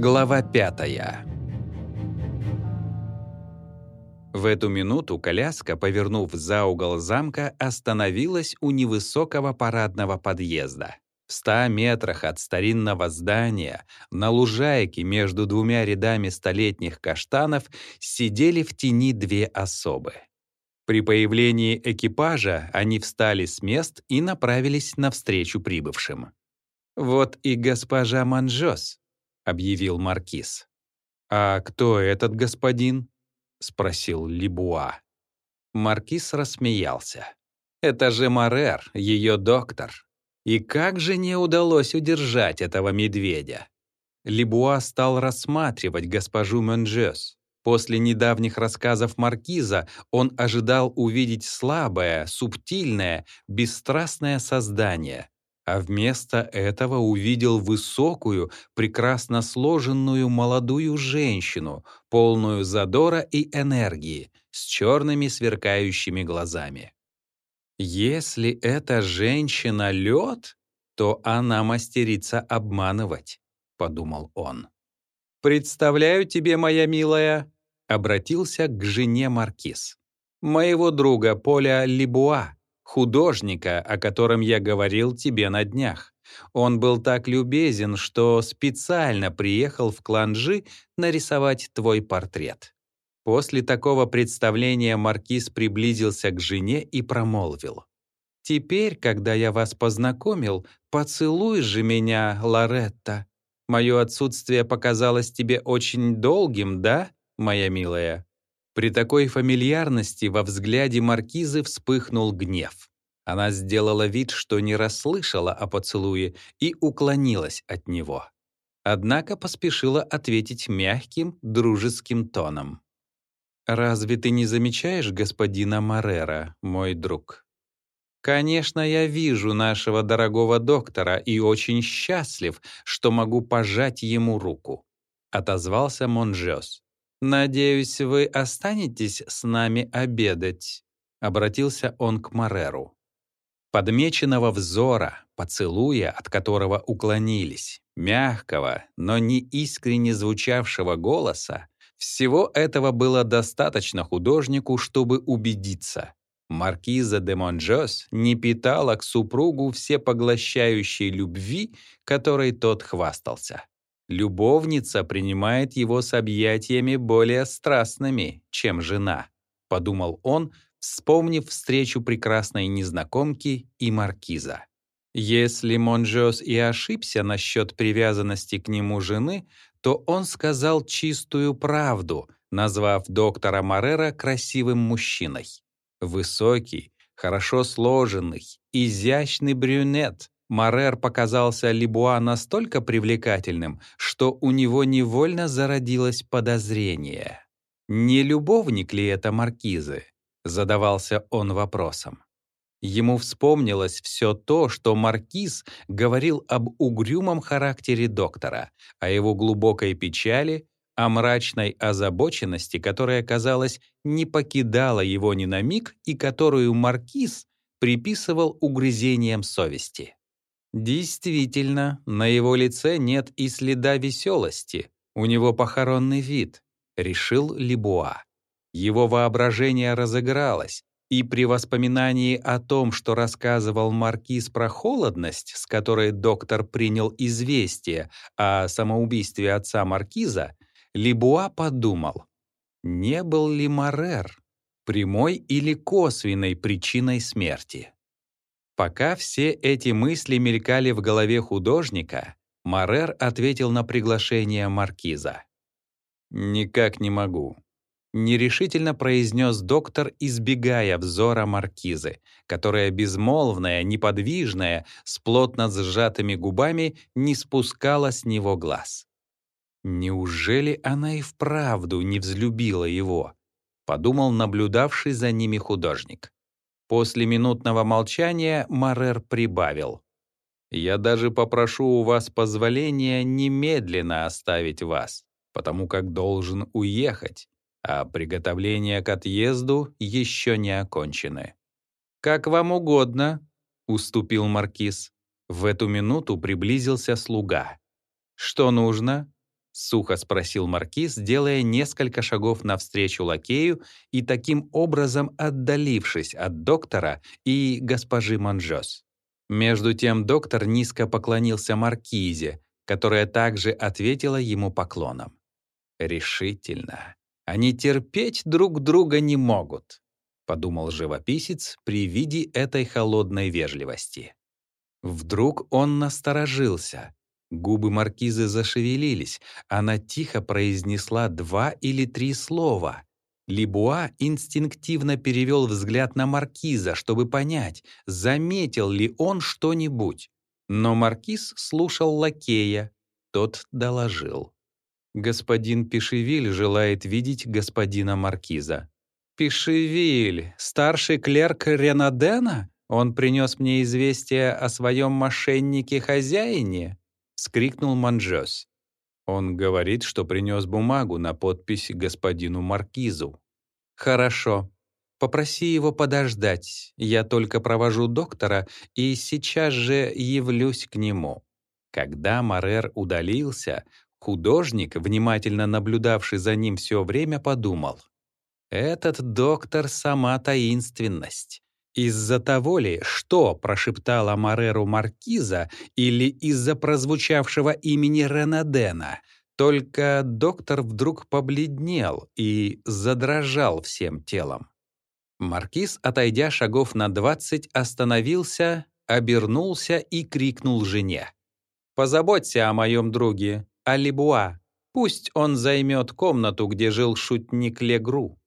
Глава пятая В эту минуту коляска, повернув за угол замка, остановилась у невысокого парадного подъезда. В ста метрах от старинного здания, на лужайке между двумя рядами столетних каштанов, сидели в тени две особы. При появлении экипажа они встали с мест и направились навстречу прибывшим. «Вот и госпожа Манжос», — объявил Маркиз. «А кто этот господин?» — спросил Либуа. Маркиз рассмеялся. «Это же Марер, ее доктор. И как же не удалось удержать этого медведя?» Либуа стал рассматривать госпожу Манжос. После недавних рассказов Маркиза он ожидал увидеть слабое, субтильное, бесстрастное создание, а вместо этого увидел высокую, прекрасно сложенную молодую женщину, полную задора и энергии, с черными сверкающими глазами. Если эта женщина лед, то она мастерица обманывать, подумал он. Представляю тебе, моя милая, обратился к жене Маркиз. «Моего друга Поля Либуа, художника, о котором я говорил тебе на днях. Он был так любезен, что специально приехал в Кланжи нарисовать твой портрет». После такого представления Маркиз приблизился к жене и промолвил. «Теперь, когда я вас познакомил, поцелуй же меня, Лоретта. Мое отсутствие показалось тебе очень долгим, да?» моя милая». При такой фамильярности во взгляде маркизы вспыхнул гнев. Она сделала вид, что не расслышала о поцелуе и уклонилась от него. Однако поспешила ответить мягким, дружеским тоном. «Разве ты не замечаешь господина Морера, мой друг?» «Конечно, я вижу нашего дорогого доктора и очень счастлив, что могу пожать ему руку», — отозвался Монжёс. «Надеюсь, вы останетесь с нами обедать», — обратился он к Мареру. Подмеченного взора, поцелуя, от которого уклонились, мягкого, но не искренне звучавшего голоса, всего этого было достаточно художнику, чтобы убедиться. Маркиза де Монжос не питала к супругу всепоглощающей любви, которой тот хвастался. Любовница принимает его с объятиями более страстными, чем жена, подумал он, вспомнив встречу прекрасной незнакомки и маркиза. Если Монжос и ошибся насчет привязанности к нему жены, то он сказал чистую правду, назвав доктора Морера красивым мужчиной. Высокий, хорошо сложенный, изящный брюнет, Марер показался Либуа настолько привлекательным, что у него невольно зародилось подозрение. «Не любовник ли это маркизы?» — задавался он вопросом. Ему вспомнилось все то, что маркиз говорил об угрюмом характере доктора, о его глубокой печали, о мрачной озабоченности, которая, казалось, не покидала его ни на миг и которую маркиз приписывал угрызениям совести. Действительно, на его лице нет и следа веселости, у него похоронный вид, решил Либуа. Его воображение разыгралось, и при воспоминании о том, что рассказывал маркиз про холодность, с которой доктор принял известие о самоубийстве отца маркиза, Либуа подумал, не был ли Марер прямой или косвенной причиной смерти. Пока все эти мысли мелькали в голове художника, Марер ответил на приглашение маркиза. «Никак не могу», — нерешительно произнес доктор, избегая взора маркизы, которая безмолвная, неподвижная, с плотно сжатыми губами не спускала с него глаз. «Неужели она и вправду не взлюбила его?» — подумал наблюдавший за ними художник. После минутного молчания Марер прибавил. «Я даже попрошу у вас позволения немедленно оставить вас, потому как должен уехать, а приготовления к отъезду еще не окончены». «Как вам угодно», — уступил Маркиз. В эту минуту приблизился слуга. «Что нужно?» — сухо спросил маркиз, делая несколько шагов навстречу лакею и таким образом отдалившись от доктора и госпожи Монжос. Между тем доктор низко поклонился маркизе, которая также ответила ему поклоном. «Решительно. Они терпеть друг друга не могут», — подумал живописец при виде этой холодной вежливости. Вдруг он насторожился. Губы маркизы зашевелились. Она тихо произнесла два или три слова. Либуа инстинктивно перевел взгляд на маркиза, чтобы понять, заметил ли он что-нибудь. Но маркиз слушал лакея. Тот доложил. «Господин Пешевиль желает видеть господина маркиза». «Пешевиль, старший клерк Ренадена? Он принес мне известие о своем мошеннике-хозяине?» — вскрикнул Манжос. Он говорит, что принес бумагу на подпись господину маркизу. «Хорошо. Попроси его подождать. Я только провожу доктора и сейчас же явлюсь к нему». Когда Марер удалился, художник, внимательно наблюдавший за ним все время, подумал. «Этот доктор — сама таинственность. Из-за того ли, что прошептала Мареру Маркиза, или из-за прозвучавшего имени Ренадена, только доктор вдруг побледнел и задрожал всем телом. Маркиз, отойдя шагов на двадцать, остановился, обернулся и крикнул жене. «Позаботься о моем друге, Алибуа. Пусть он займет комнату, где жил шутник Легру».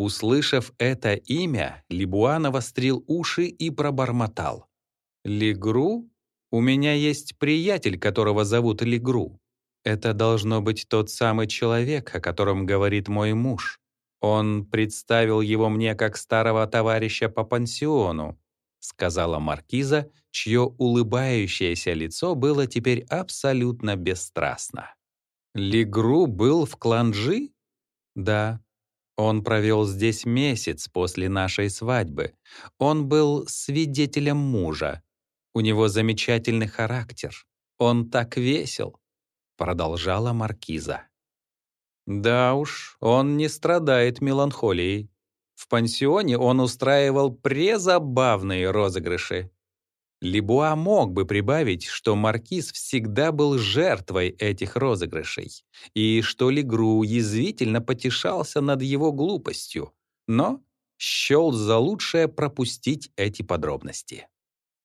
Услышав это имя, Либуа навострил уши и пробормотал. «Легру? У меня есть приятель, которого зовут Легру. Это должно быть тот самый человек, о котором говорит мой муж. Он представил его мне как старого товарища по пансиону», сказала маркиза, чье улыбающееся лицо было теперь абсолютно бесстрастно. «Легру был в Кланжи?» «Да. Он провел здесь месяц после нашей свадьбы. Он был свидетелем мужа. У него замечательный характер. Он так весел», продолжала маркиза. Да уж, он не страдает меланхолией. В пансионе он устраивал презабавные розыгрыши. Либуа мог бы прибавить, что маркиз всегда был жертвой этих розыгрышей, и что Легру язвительно потешался над его глупостью, но счел за лучшее пропустить эти подробности.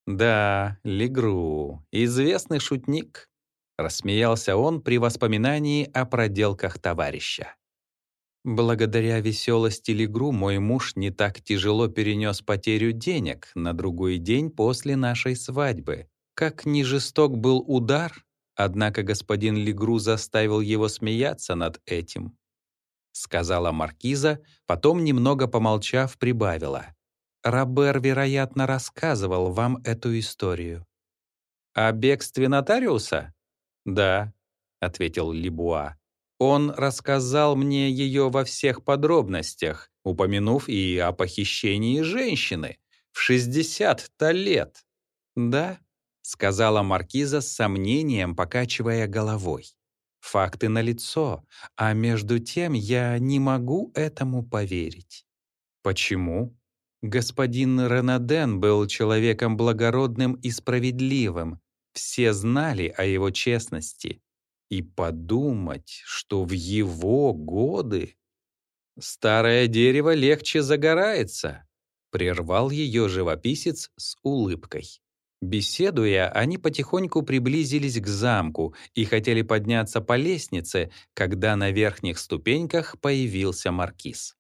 Да, Легру, известный шутник, Рассмеялся он при воспоминании о проделках товарища. Благодаря веселости Легру мой муж не так тяжело перенес потерю денег на другой день после нашей свадьбы. Как ни жесток был удар, однако господин Легру заставил его смеяться над этим. Сказала маркиза, потом, немного помолчав, прибавила. Робер, вероятно, рассказывал вам эту историю. «О бегстве нотариуса?» «Да», — ответил Либуа. «Он рассказал мне ее во всех подробностях, упомянув и о похищении женщины в 60-то лет». «Да», — сказала маркиза с сомнением, покачивая головой. «Факты налицо, а между тем я не могу этому поверить». «Почему?» Господин Ренаден был человеком благородным и справедливым, все знали о его честности. И подумать, что в его годы старое дерево легче загорается, прервал ее живописец с улыбкой. Беседуя, они потихоньку приблизились к замку и хотели подняться по лестнице, когда на верхних ступеньках появился маркиз.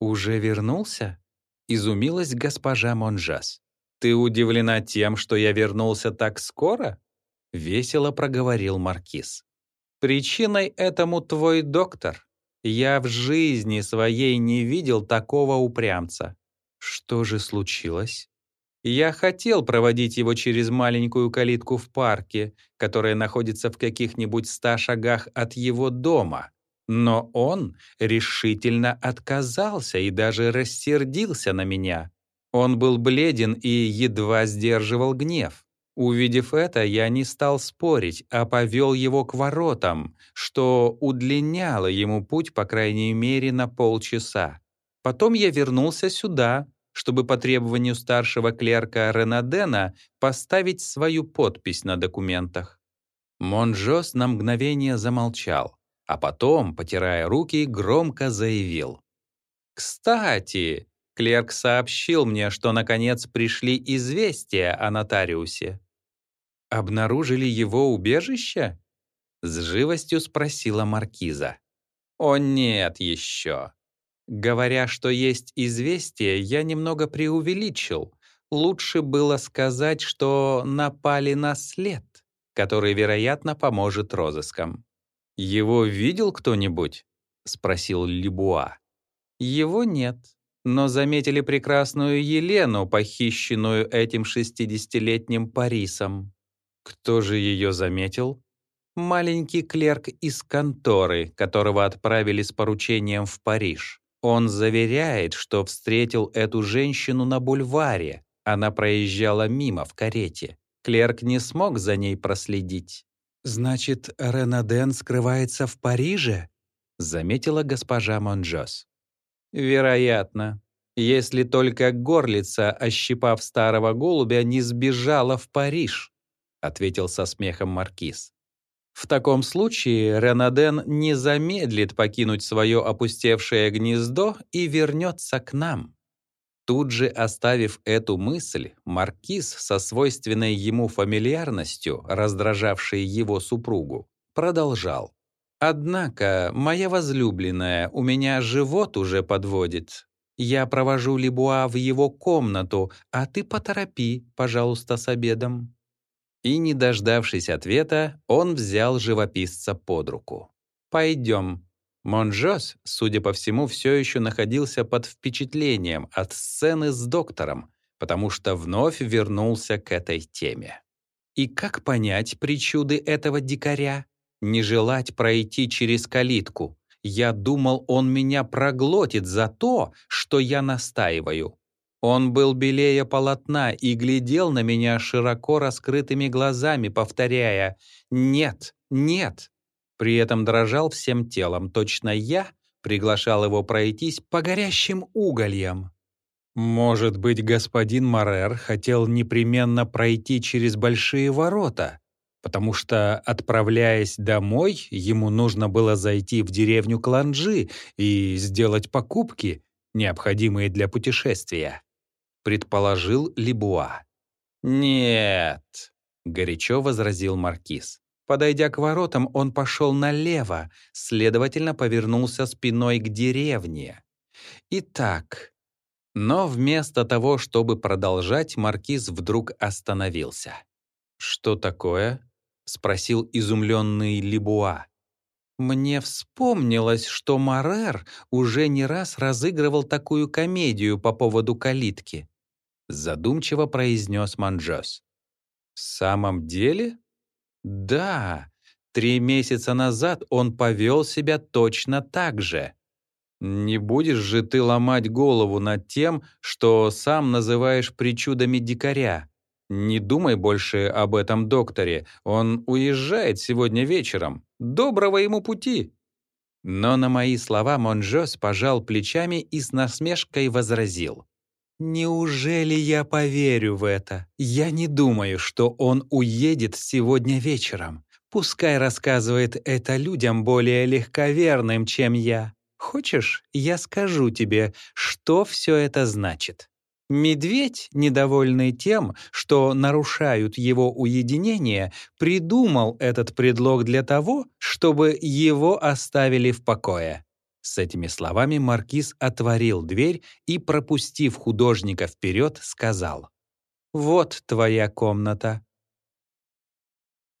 «Уже вернулся?» — изумилась госпожа Монжас. «Ты удивлена тем, что я вернулся так скоро?» — весело проговорил Маркиз. «Причиной этому твой доктор. Я в жизни своей не видел такого упрямца». «Что же случилось?» Я хотел проводить его через маленькую калитку в парке, которая находится в каких-нибудь ста шагах от его дома. Но он решительно отказался и даже рассердился на меня. Он был бледен и едва сдерживал гнев. Увидев это, я не стал спорить, а повел его к воротам, что удлиняло ему путь, по крайней мере, на полчаса. Потом я вернулся сюда, чтобы по требованию старшего клерка Ренадена поставить свою подпись на документах. Монжос на мгновение замолчал, а потом, потирая руки, громко заявил. «Кстати, клерк сообщил мне, что наконец пришли известия о нотариусе». «Обнаружили его убежище?» — с живостью спросила маркиза. «О нет еще. Говоря, что есть известие, я немного преувеличил. Лучше было сказать, что напали на след, который, вероятно, поможет розыскам. «Его видел кто-нибудь?» — спросил Лебуа. «Его нет, но заметили прекрасную Елену, похищенную этим шестидесятилетним Парисом». «Кто же ее заметил?» «Маленький клерк из конторы, которого отправили с поручением в Париж. Он заверяет, что встретил эту женщину на бульваре. Она проезжала мимо в карете. Клерк не смог за ней проследить. «Значит, Ренаден скрывается в Париже?» — заметила госпожа Монжос. «Вероятно. Если только горлица, ощипав старого голубя, не сбежала в Париж», — ответил со смехом маркиз. В таком случае Ренаден не замедлит покинуть свое опустевшее гнездо и вернется к нам. Тут же оставив эту мысль, маркиз со свойственной ему фамильярностью, раздражавшей его супругу, продолжал. «Однако, моя возлюбленная, у меня живот уже подводит. Я провожу Лебуа в его комнату, а ты поторопи, пожалуйста, с обедом». И, не дождавшись ответа, он взял живописца под руку. «Пойдем». Монжос, судя по всему, все еще находился под впечатлением от сцены с доктором, потому что вновь вернулся к этой теме. И как понять причуды этого дикаря? Не желать пройти через калитку. Я думал, он меня проглотит за то, что я настаиваю. Он был белее полотна и глядел на меня широко раскрытыми глазами, повторяя «Нет, нет». При этом дрожал всем телом, точно я приглашал его пройтись по горящим угольям. Может быть, господин Марер хотел непременно пройти через большие ворота, потому что, отправляясь домой, ему нужно было зайти в деревню Кланджи и сделать покупки, необходимые для путешествия предположил Либуа. «Нет», — горячо возразил Маркиз. Подойдя к воротам, он пошел налево, следовательно, повернулся спиной к деревне. Итак, но вместо того, чтобы продолжать, Маркиз вдруг остановился. «Что такое?» — спросил изумленный Либуа. Мне вспомнилось, что Марер уже не раз разыгрывал такую комедию по поводу калитки задумчиво произнес Манджос. «В самом деле?» «Да, три месяца назад он повел себя точно так же. Не будешь же ты ломать голову над тем, что сам называешь причудами дикаря. Не думай больше об этом докторе, он уезжает сегодня вечером. Доброго ему пути!» Но на мои слова Монжос пожал плечами и с насмешкой возразил. Неужели я поверю в это? Я не думаю, что он уедет сегодня вечером. Пускай рассказывает это людям более легковерным, чем я. Хочешь, я скажу тебе, что все это значит? Медведь, недовольный тем, что нарушают его уединение, придумал этот предлог для того, чтобы его оставили в покое. С этими словами маркиз отворил дверь и, пропустив художника вперед, сказал, «Вот твоя комната.